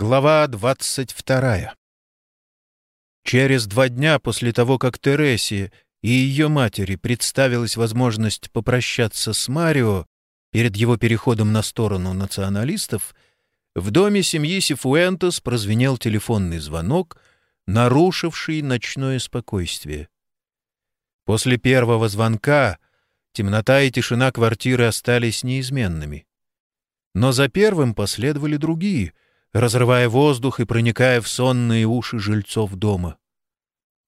Глава 22. Через два дня после того, как Тересе и ее матери представилась возможность попрощаться с Марио перед его переходом на сторону националистов, в доме семьи Сифуэнтес прозвенел телефонный звонок, нарушивший ночное спокойствие. После первого звонка темнота и тишина квартиры остались неизменными. Но за первым последовали другие — разрывая воздух и проникая в сонные уши жильцов дома.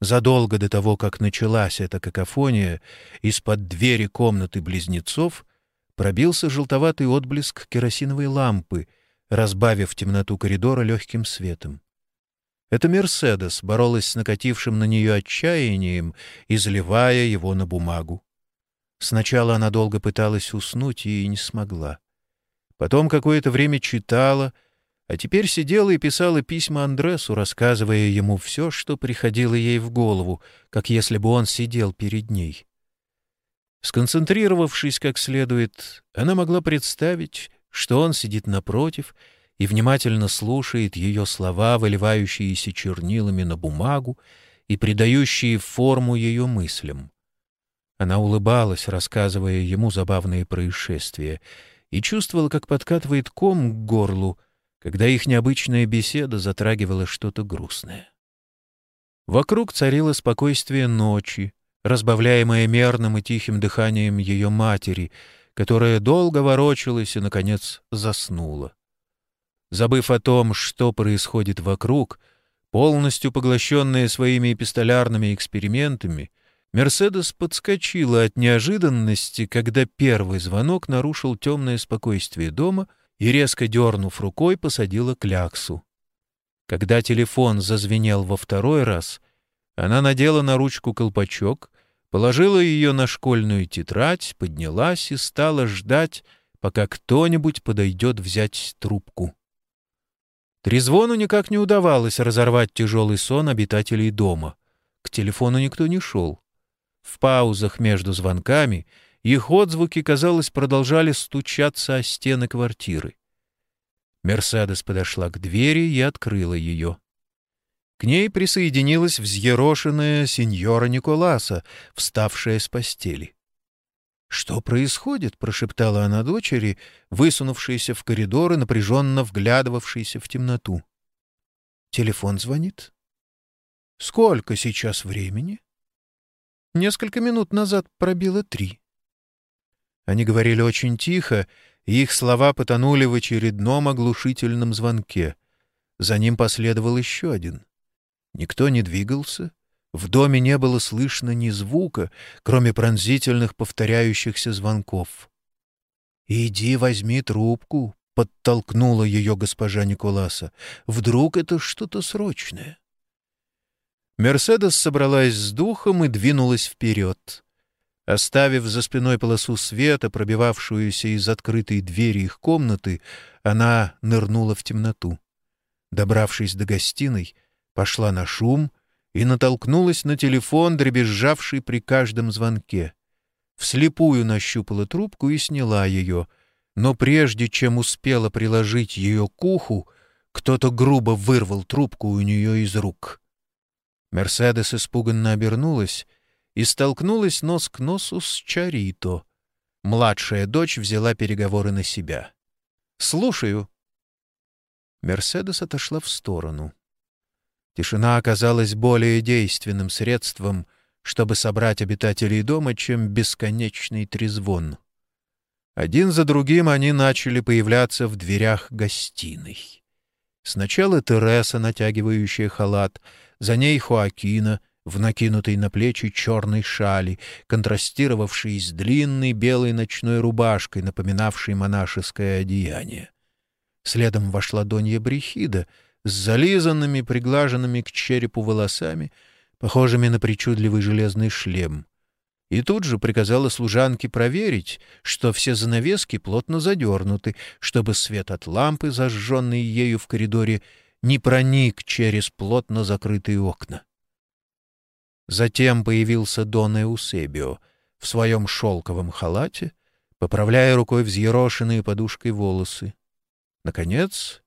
Задолго до того, как началась эта какофония, из-под двери комнаты близнецов пробился желтоватый отблеск керосиновой лампы, разбавив темноту коридора легким светом. Это «Мерседес» боролась с накатившим на нее отчаянием, изливая его на бумагу. Сначала она долго пыталась уснуть и не смогла. Потом какое-то время читала — а теперь сидела и писала письма Андресу, рассказывая ему все, что приходило ей в голову, как если бы он сидел перед ней. Сконцентрировавшись как следует, она могла представить, что он сидит напротив и внимательно слушает ее слова, выливающиеся чернилами на бумагу и придающие форму ее мыслям. Она улыбалась, рассказывая ему забавные происшествия, и чувствовала, как подкатывает ком к горлу — когда их необычная беседа затрагивала что-то грустное. Вокруг царило спокойствие ночи, разбавляемое мерным и тихим дыханием ее матери, которая долго ворочалась и, наконец, заснула. Забыв о том, что происходит вокруг, полностью поглощенная своими эпистолярными экспериментами, Мерседес подскочила от неожиданности, когда первый звонок нарушил темное спокойствие дома — и, резко дернув рукой, посадила кляксу. Когда телефон зазвенел во второй раз, она надела на ручку колпачок, положила ее на школьную тетрадь, поднялась и стала ждать, пока кто-нибудь подойдет взять трубку. Трезвону никак не удавалось разорвать тяжелый сон обитателей дома. К телефону никто не шел. В паузах между звонками — их отзвуки, казалось, продолжали стучаться о стены квартиры. Мерседес подошла к двери и открыла ее. К ней присоединилась взъерошенная сеньора Николаса, вставшая с постели. «Что происходит?» — прошептала она дочери, высунувшейся в коридор и напряженно вглядывавшейся в темноту. «Телефон звонит?» «Сколько сейчас времени?» «Несколько минут назад пробило три». Они говорили очень тихо, и их слова потонули в очередном оглушительном звонке. За ним последовал еще один. Никто не двигался. В доме не было слышно ни звука, кроме пронзительных повторяющихся звонков. «Иди возьми трубку», — подтолкнула ее госпожа Николаса. «Вдруг это что-то срочное?» Мерседес собралась с духом и двинулась вперед. Оставив за спиной полосу света, пробивавшуюся из открытой двери их комнаты, она нырнула в темноту. Добравшись до гостиной, пошла на шум и натолкнулась на телефон, дребезжавший при каждом звонке. Вслепую нащупала трубку и сняла ее, но прежде чем успела приложить ее к уху, кто-то грубо вырвал трубку у нее из рук. Мерседес испуганно обернулась — и столкнулась нос к носу с Чарито. Младшая дочь взяла переговоры на себя. «Слушаю». Мерседес отошла в сторону. Тишина оказалась более действенным средством, чтобы собрать обитателей дома, чем бесконечный трезвон. Один за другим они начали появляться в дверях гостиной. Сначала Тереса, натягивающая халат, за ней Хоакина — в накинутой на плечи черной шали, контрастировавшей с длинной белой ночной рубашкой, напоминавшей монашеское одеяние. Следом вошла Донья Брехида с зализанными, приглаженными к черепу волосами, похожими на причудливый железный шлем. И тут же приказала служанке проверить, что все занавески плотно задернуты, чтобы свет от лампы, зажженной ею в коридоре, не проник через плотно закрытые окна. Затем появился Дон Эусебио в своем шелковом халате, поправляя рукой взъерошенные подушкой волосы. Наконец,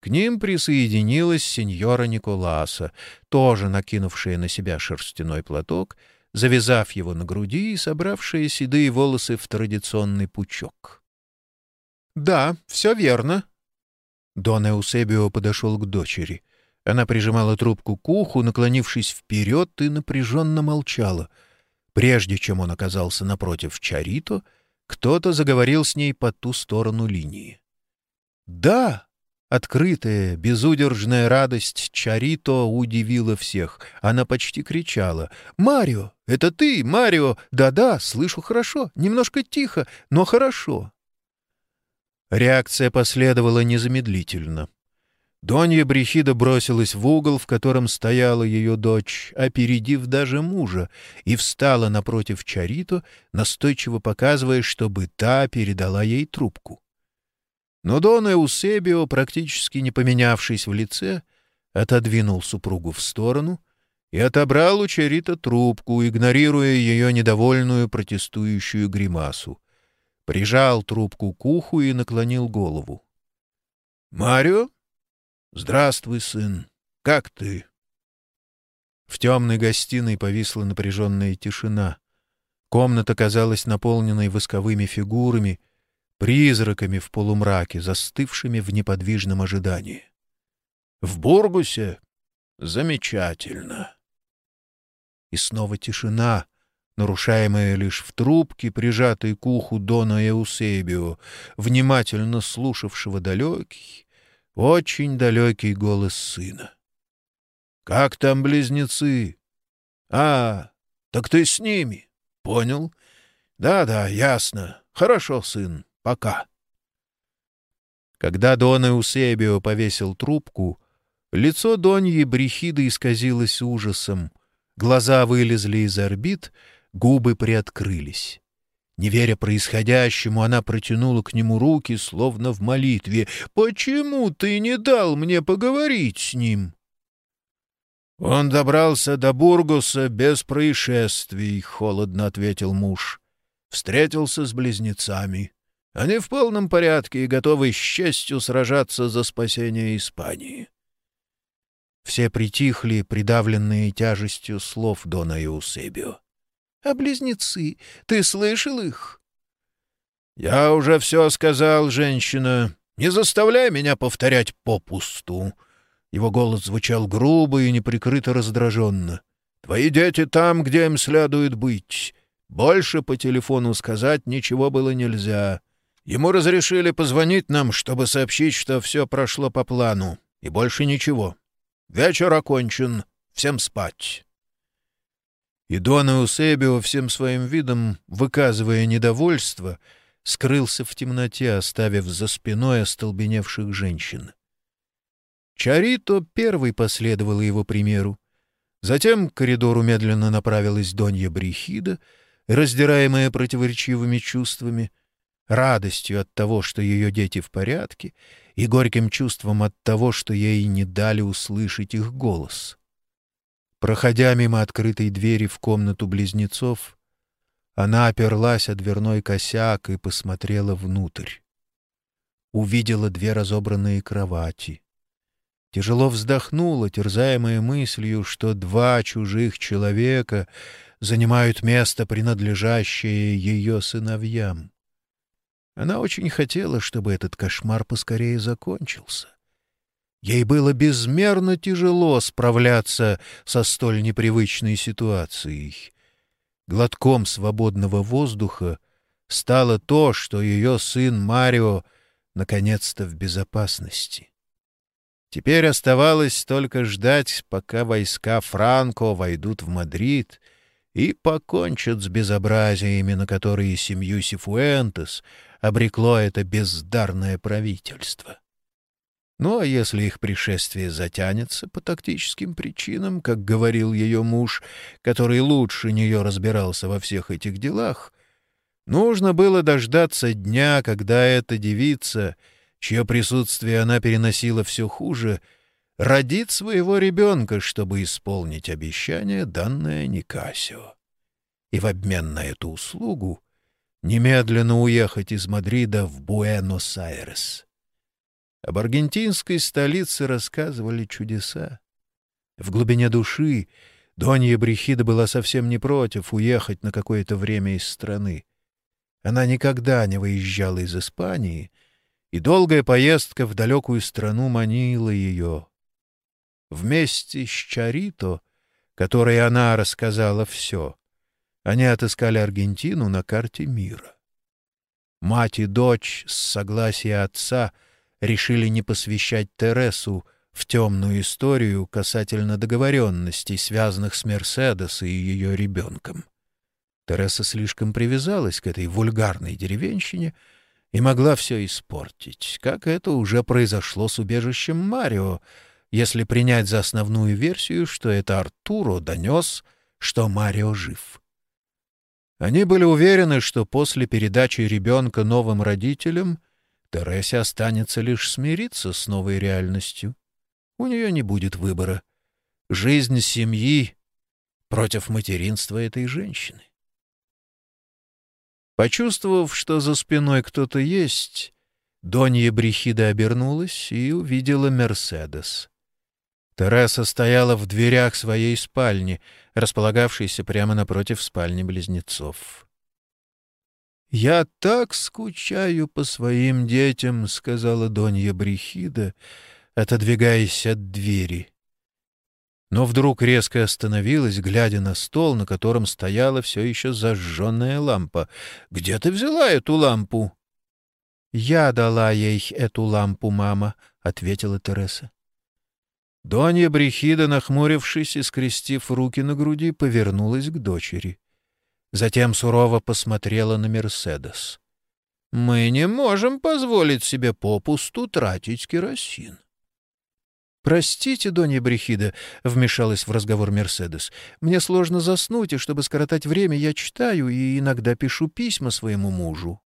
к ним присоединилась сеньора Николаса, тоже накинувшая на себя шерстяной платок, завязав его на груди и собравшая седые волосы в традиционный пучок. «Да, все верно». Дон Эусебио подошел к дочери. Она прижимала трубку к уху, наклонившись вперед, и напряженно молчала. Прежде чем он оказался напротив Чарито, кто-то заговорил с ней по ту сторону линии. «Да!» Открытая, безудержная радость Чарито удивила всех. Она почти кричала. «Марио! Это ты, Марио! Да-да, слышу хорошо, немножко тихо, но хорошо!» Реакция последовала незамедлительно. Донья Брехида бросилась в угол, в котором стояла ее дочь, опередив даже мужа, и встала напротив Чарито, настойчиво показывая, чтобы та передала ей трубку. Но Дон Эусебио, практически не поменявшись в лице, отодвинул супругу в сторону и отобрал у Чарита трубку, игнорируя ее недовольную протестующую гримасу. Прижал трубку к уху и наклонил голову. «Марио? Здравствуй, сын. Как ты?» В темной гостиной повисла напряженная тишина. Комната казалась наполненной восковыми фигурами — призраками в полумраке, застывшими в неподвижном ожидании. В Бургусе замечательно. И снова тишина, нарушаемая лишь в трубке, прижатой к уху Дона Эусебио, внимательно слушавшего далекий, очень далекий голос сына. «Как там близнецы?» «А, так ты с ними. Понял?» «Да-да, ясно. Хорошо, сын. Пока. Когда Дон Эусебио повесил трубку, лицо Доньи Брехиды исказилось ужасом, глаза вылезли из орбит, губы приоткрылись. Не веря происходящему, она протянула к нему руки, словно в молитве. «Почему ты не дал мне поговорить с ним?» «Он добрался до Бургуса без происшествий», — холодно ответил муж. «Встретился с близнецами. Они в полном порядке и готовы с честью сражаться за спасение Испании. Все притихли, придавленные тяжестью слов Дона Иусебио. — А близнецы, ты слышал их? — Я уже все сказал, женщина. Не заставляй меня повторять попусту. Его голос звучал грубо и неприкрыто раздраженно. — Твои дети там, где им следует быть. Больше по телефону сказать ничего было нельзя. Ему разрешили позвонить нам, чтобы сообщить, что все прошло по плану, и больше ничего. Вечер окончен, всем спать. И Дон Эусебио всем своим видом, выказывая недовольство, скрылся в темноте, оставив за спиной остолбеневших женщин. Чарито первый последовал его примеру. Затем к коридору медленно направилась Донья Брехида, раздираемая противоречивыми чувствами — радостью от того, что ее дети в порядке, и горьким чувством от того, что ей не дали услышать их голос. Проходя мимо открытой двери в комнату близнецов, она оперлась о дверной косяк и посмотрела внутрь. Увидела две разобранные кровати. Тяжело вздохнула, терзаемая мыслью, что два чужих человека занимают место, принадлежащее ее сыновьям. Она очень хотела, чтобы этот кошмар поскорее закончился. Ей было безмерно тяжело справляться со столь непривычной ситуацией. Глотком свободного воздуха стало то, что ее сын Марио наконец-то в безопасности. Теперь оставалось только ждать, пока войска Франко войдут в Мадрид и покончат с безобразиями, на которые семью Сифуэнтес — обрекло это бездарное правительство. Ну а если их пришествие затянется по тактическим причинам, как говорил ее муж, который лучше нее разбирался во всех этих делах, нужно было дождаться дня, когда эта девица, чье присутствие она переносила все хуже, родит своего ребенка, чтобы исполнить обещание, данное Никасио. И в обмен на эту услугу немедленно уехать из Мадрида в Буэнос-Айрес. Об аргентинской столице рассказывали чудеса. В глубине души Донья Брехида была совсем не против уехать на какое-то время из страны. Она никогда не выезжала из Испании, и долгая поездка в далекую страну манила ее. Вместе с Чарито, которой она рассказала все, они отыскали Аргентину на карте мира. Мать и дочь с согласия отца решили не посвящать Тересу в темную историю касательно договоренностей, связанных с Мерседес и ее ребенком. Тереса слишком привязалась к этой вульгарной деревенщине и могла все испортить, как это уже произошло с убежищем Марио, если принять за основную версию, что это Артуро донес, что Марио жив. Они были уверены, что после передачи ребенка новым родителям Тересе останется лишь смириться с новой реальностью. У нее не будет выбора. Жизнь семьи против материнства этой женщины. Почувствовав, что за спиной кто-то есть, Донья Брехида обернулась и увидела Мерседес. Тереса стояла в дверях своей спальни, располагавшейся прямо напротив спальни близнецов. «Я так скучаю по своим детям», — сказала Донья Брехида, отодвигаясь от двери. Но вдруг резко остановилась, глядя на стол, на котором стояла все еще зажженная лампа. «Где ты взяла эту лампу?» «Я дала ей эту лампу, мама», — ответила Тереса. Донья Брехида, нахмурившись и скрестив руки на груди, повернулась к дочери. Затем сурово посмотрела на Мерседес. «Мы не можем позволить себе попусту тратить керосин». «Простите, Донья Брехида», — вмешалась в разговор Мерседес. «Мне сложно заснуть, и чтобы скоротать время, я читаю и иногда пишу письма своему мужу».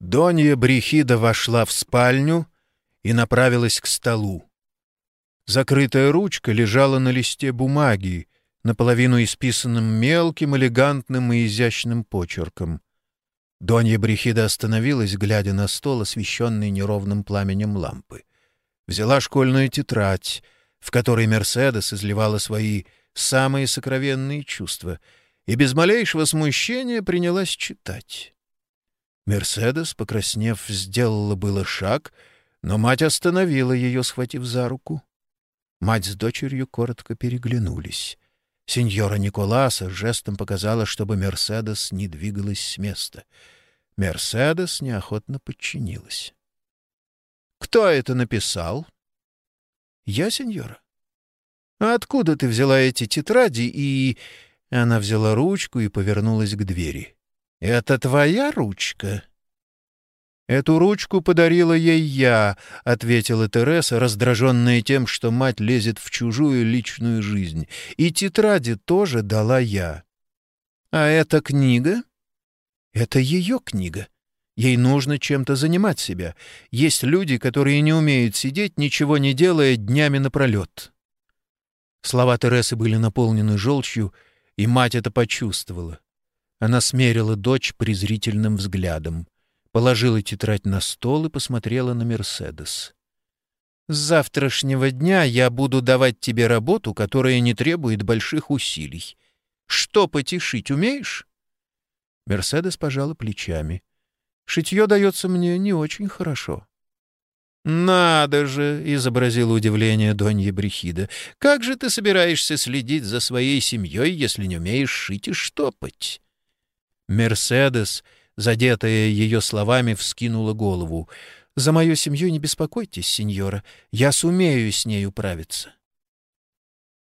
Донья Брехида вошла в спальню и направилась к столу. Закрытая ручка лежала на листе бумаги, наполовину исписанным мелким, элегантным и изящным почерком. Донья Брехида остановилась, глядя на стол, освещенный неровным пламенем лампы. Взяла школьную тетрадь, в которой Мерседес изливала свои самые сокровенные чувства, и без малейшего смущения принялась читать. Мерседес, покраснев, сделала было шаг, но мать остановила ее, схватив за руку. Мать с дочерью коротко переглянулись. Сеньора Николаса жестом показала, чтобы Мерседес не двигалась с места. Мерседес неохотно подчинилась. «Кто это написал?» «Я, сеньора». «А откуда ты взяла эти тетради и...» Она взяла ручку и повернулась к двери. «Это твоя ручка?» «Эту ручку подарила ей я», — ответила Тереса, раздраженная тем, что мать лезет в чужую личную жизнь. «И тетради тоже дала я». «А эта книга?» «Это ее книга. Ей нужно чем-то занимать себя. Есть люди, которые не умеют сидеть, ничего не делая, днями напролет». Слова Тересы были наполнены желчью, и мать это почувствовала. Она смерила дочь презрительным взглядом положила тетрадь на стол и посмотрела на Мерседес. «С завтрашнего дня я буду давать тебе работу, которая не требует больших усилий. Что потешить умеешь?» Мерседес пожала плечами. «Шитье дается мне не очень хорошо». «Надо же!» — изобразила удивление Донья Брехида. «Как же ты собираешься следить за своей семьей, если не умеешь шить и штопать?» Мерседес задетая ее словами, вскинула голову. «За мою семью не беспокойтесь, сеньора. Я сумею с ней управиться».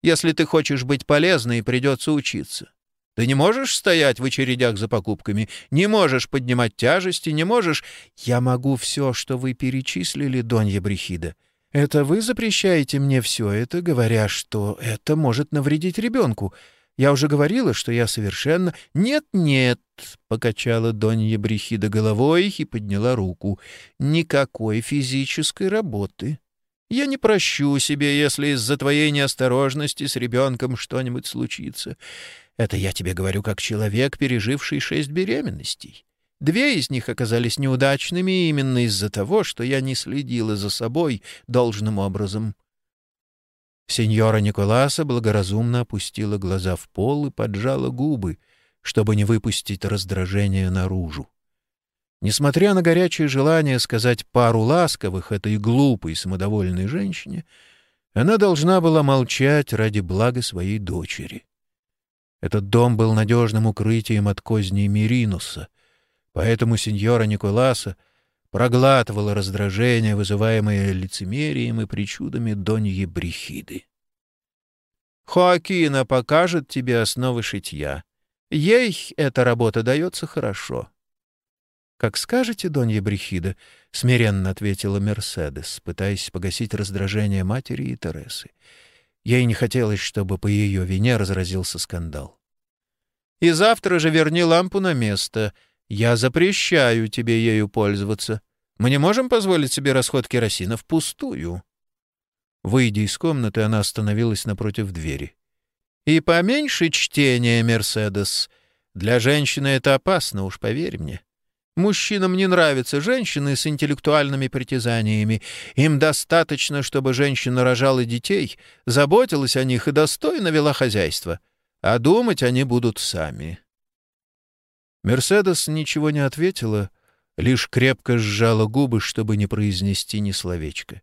«Если ты хочешь быть полезной, придется учиться. Ты не можешь стоять в очередях за покупками, не можешь поднимать тяжести, не можешь...» «Я могу все, что вы перечислили, Донья Брехида. Это вы запрещаете мне все это, говоря, что это может навредить ребенку. Я уже говорила, что я совершенно... Нет-нет, — покачала Донья Брехида головой и подняла руку. Никакой физической работы. Я не прощу себе, если из-за твоей неосторожности с ребенком что-нибудь случится. Это я тебе говорю как человек, переживший шесть беременностей. Две из них оказались неудачными именно из-за того, что я не следила за собой должным образом. Сеньора Николаса благоразумно опустила глаза в пол и поджала губы, чтобы не выпустить раздражение наружу. Несмотря на горячее желание сказать пару ласковых этой глупой самодовольной женщине, она должна была молчать ради блага своей дочери. Этот дом был надежным укрытием от козней Миринуса, поэтому сеньора Николаса проглатывала раздражение, вызываемое лицемерием и причудами Доньи Брехиды. «Хоакина покажет тебе основы шитья. Ей эта работа дается хорошо». «Как скажете, Донья Брехида», — смиренно ответила Мерседес, пытаясь погасить раздражение матери и Тересы. Ей не хотелось, чтобы по ее вине разразился скандал. «И завтра же верни лампу на место. Я запрещаю тебе ею пользоваться. Мы не можем позволить себе расход керосина впустую». Выйдя из комнаты, она остановилась напротив двери. «И поменьше чтения, Мерседес. Для женщины это опасно, уж поверь мне. Мужчинам не нравятся женщины с интеллектуальными притязаниями. Им достаточно, чтобы женщина рожала детей, заботилась о них и достойно вела хозяйство. А думать они будут сами. Мерседес ничего не ответила, лишь крепко сжала губы, чтобы не произнести ни словечка.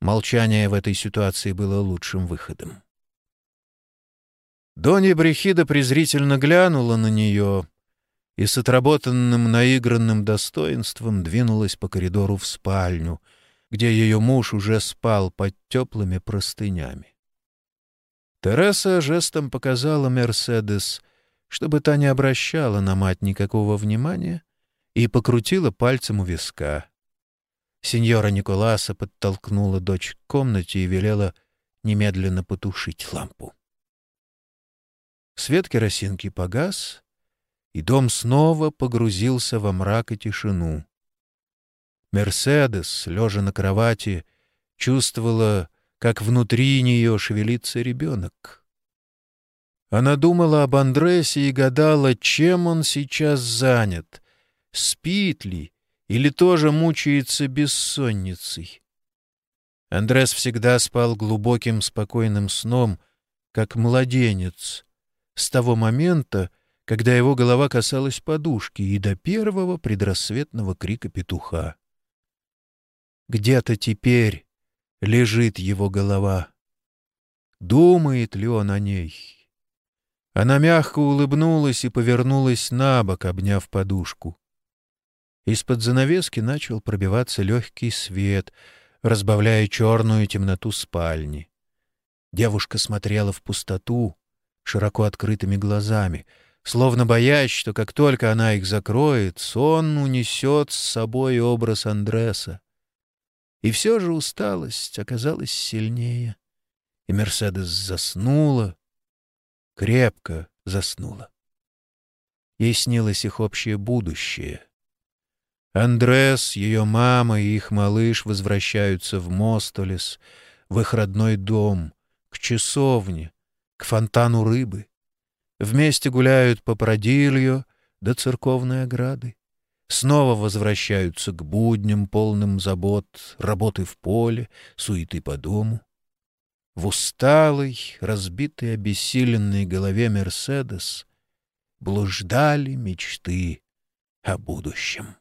Молчание в этой ситуации было лучшим выходом. Донья Брехида презрительно глянула на нее — и с отработанным наигранным достоинством двинулась по коридору в спальню, где ее муж уже спал под теплыми простынями. Тереса жестом показала Мерседес, чтобы та не обращала на мать никакого внимания, и покрутила пальцем у виска. Сеньора Николаса подтолкнула дочь к комнате и велела немедленно потушить лампу. Свет керосинки погас, и дом снова погрузился во мрак и тишину. Мерседес, лежа на кровати, чувствовала, как внутри нее шевелится ребенок. Она думала об Андресе и гадала, чем он сейчас занят, спит ли или тоже мучается бессонницей. Андрес всегда спал глубоким спокойным сном, как младенец, с того момента, когда его голова касалась подушки и до первого предрассветного крика петуха. Где-то теперь лежит его голова. Думает ли он о ней? Она мягко улыбнулась и повернулась на бок, обняв подушку. Из-под занавески начал пробиваться легкий свет, разбавляя черную темноту спальни. Девушка смотрела в пустоту широко открытыми глазами — словно боясь, что как только она их закроет, сон унесет с собой образ Андреса. И все же усталость оказалась сильнее, и Мерседес заснула, крепко заснула. Ей снилось их общее будущее. Андрес, ее мама и их малыш возвращаются в Мостолес, в их родной дом, к часовне, к фонтану рыбы. Вместе гуляют по Продилью до церковной ограды. Снова возвращаются к будням, полным забот, работы в поле, суеты по дому. В усталой, разбитой, обессиленной голове Мерседес блуждали мечты о будущем.